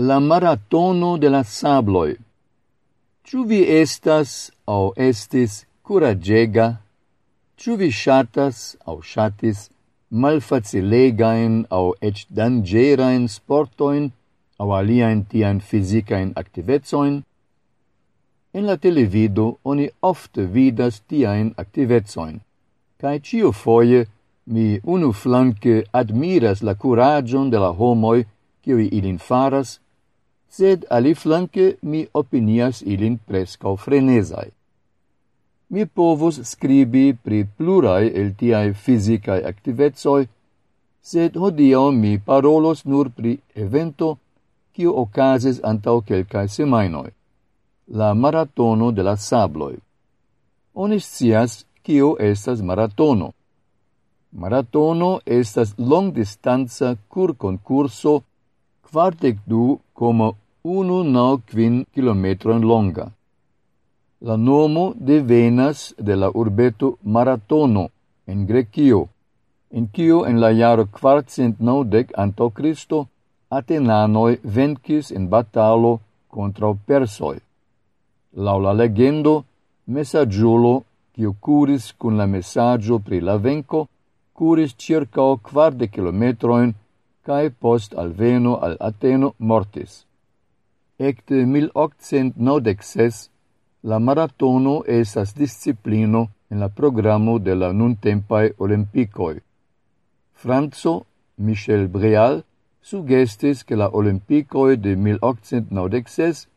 la maratono de la sabloi. Ciu vi estas au estis curagega? Ciu vi shatas au shatis malfacilegain au ec dangerain sportoin au aliaen tian fisicaen activezoin? En la televido oni ofte vidas tiaen activezoin, cae cio foie mi unu flanque admiras la curagion de la homoi, cioi ilin faras, sed aliflanque mi opinias ilin prescau frenesai. Mi povus scribi pri plurai el tiai fisicae activezoi, sed hodio mi parolos nur pri evento quiu ocases antau quelcae semainoi, la maratono de la sabloi. Onis cias quiu estas maratono. Maratono estas long distanza cur concurso quartec du como unu nau quin kilometron longa. La nomo devenas de la urbeto Maratono en Grecio, in cio en la jaro quartcent naudec anto Cristo Atenanoi vencis in batalo contra Persoi. Lau la legendo, messaggiolo, cio curis cun la messaggio pri la venco, curis circa 40 kilometroin cae post alveno al Ateno mortis. Ecte 1896 la maratono esas disciplino en la programo de la nuntempae olimpicoi. Franzo Michel Brial sugestis que la olimpicoi de 1896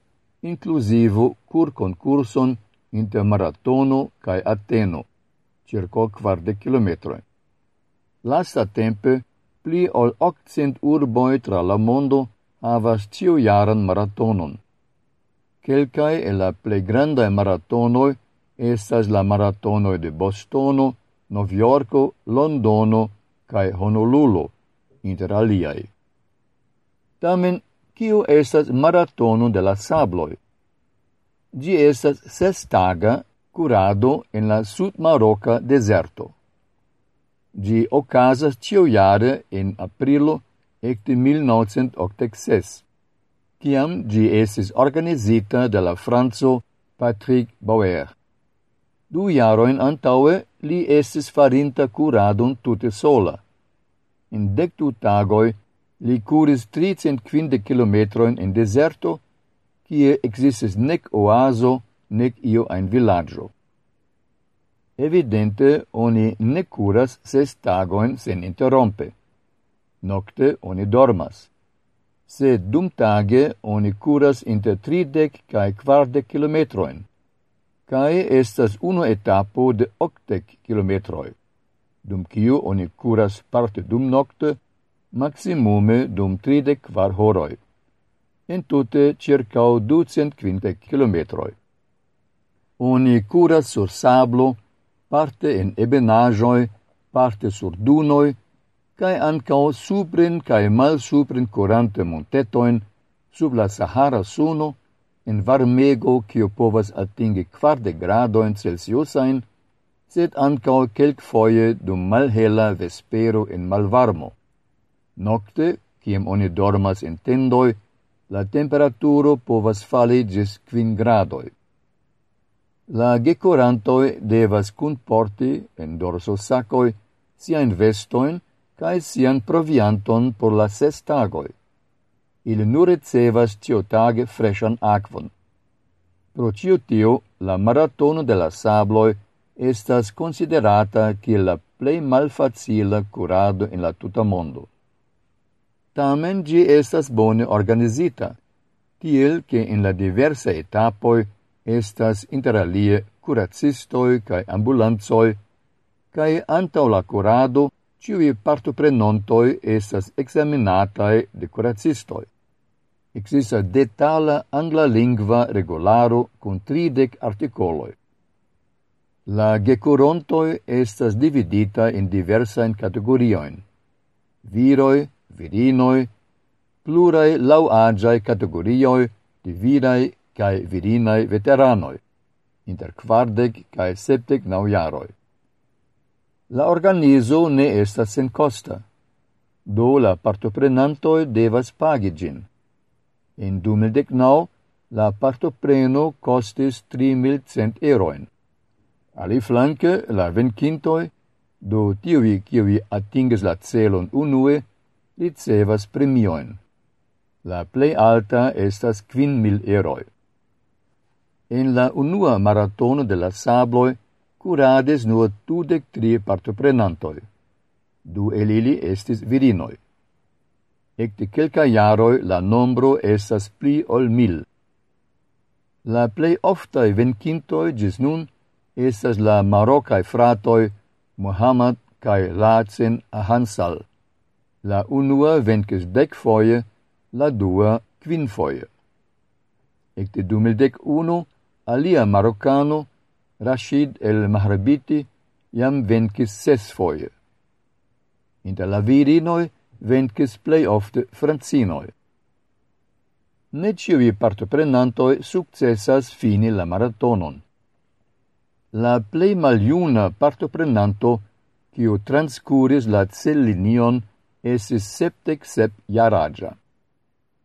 inclusivo cur concurson inter maratono cae Ateno, circo 40 kilometroi. Lasta tempe, Pli ol occent urboi tra la mondo havas ciu jaran maratonon. Quelcae e la ple grandae maratonoi estas la maratonoi de Bostono, Noviorco, Londono cae Honolulu, inter aliai. Tamen, kiu estas maratono de la sabloi? Gi estas sestaga curado en la sud-maroca deserto. Gi ocasas ciu jare in aprilo ecte 1986, ciam gi esis organizita de la Franzo Patrick Bauer. Du jaroin antaue li esis farinta curadon tute sola. In dectu tagoi li curis 350 kilometroin in deserto, kie existis nec oaso, nec io ein villaggio. Evidente, oni ne curas ses tagoin sen interrompe. Nocte oni dormas. Se dum tage oni curas inter tridec cae quardec kilometroin, cae estas uno etapo de octec kilometroi, dum ciu oni curas parte dum nocte, maximume dum tridec quar horoi, in tute circau ducent quintec kilometroi. Oni curas sur sablo, parte en ebenajoi, parte sur dunoi, cae ancao suprin cae mal suprin corante montetoin, sub la Sahara suno, en varmego cio povas atingi quarte gradoin Celsiusain, sed ancao kelk foie dum malhela vespero en malvarmo. Nocte, ciem oni dormas in tendoi, la temperaturo povas fali gis quin gradoi. La gecorantoi devas cunporti en dorso sacoi siain vestoin cae sian provianton por la ses tagoi. Il nur ricevas ciotage freshan aquon. Pro cio tio, la maratono de la sabloi estas considerata kiel la plei malfacila curado in la tuta mondo. Tamen gi estas bone organizita, tiel che in la diversa etapoi estas interalie curacistoi cae ambulanzoi, cae antau la curado ciui partoprenontoi estas examinatae de curacistoi. Exista detala angla-lingva regularo con tridec articoloi. La gecurontoi estas dividita in diversain categorioin. Viroi, virinoi, plurae lauagiae categorioi dividai cae virinae veteranoi, inter quardec cae septec naujaroi. La organizo ne estas sen costa, do la partoprenantoi devas pagigin. In 2019, la partopreno costis 3.100 eroin. Ali flanque, la vencintoi, do tiui kiui atinges la celon unue, ricevas premioin. La plei alta estas 5.000 eroi en la unua maratono de la sabloi curades nur tudec tri partoprenantoi. Du el ili estis virinoi. Ecte quelca iaroi la nombro estas pli ol mil. La plei oftai vencintoi gis nun estas la marocai fratoi Mohamed cae Lacen Ahansal. La unua vencis dec foie, la dua quin foie. Ecte 2011 Alia marocano, Rashid el Mahrebiti, jam venkis ses foie. Inter la virinoi venkis plei ofte Francinoi. Ne ĉiuj partoprenantoi successas fini la maratonon. La plei maliuna partoprenanto, kiu transcuris la cellinion, esis septec sep jaraĝa.